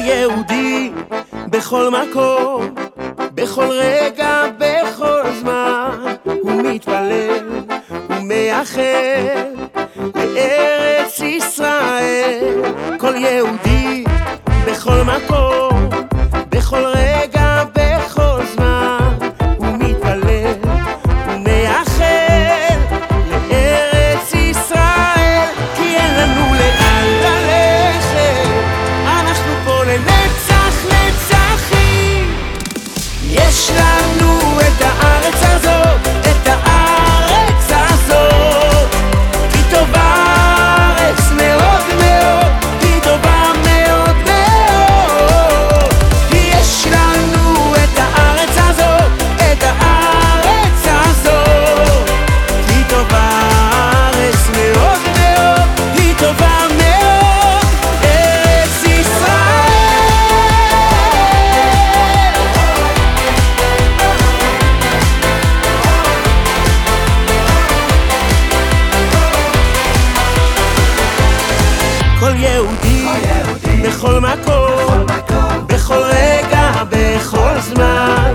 יהודי בכל מקום, בכל רגע, בכל זמן, הוא מתפלל, הוא מייחל לארץ ישראל. כל יהודי בכל מקום, בכל רגע, יהודי, בכל מקום, בכל רגע, בכל זמן,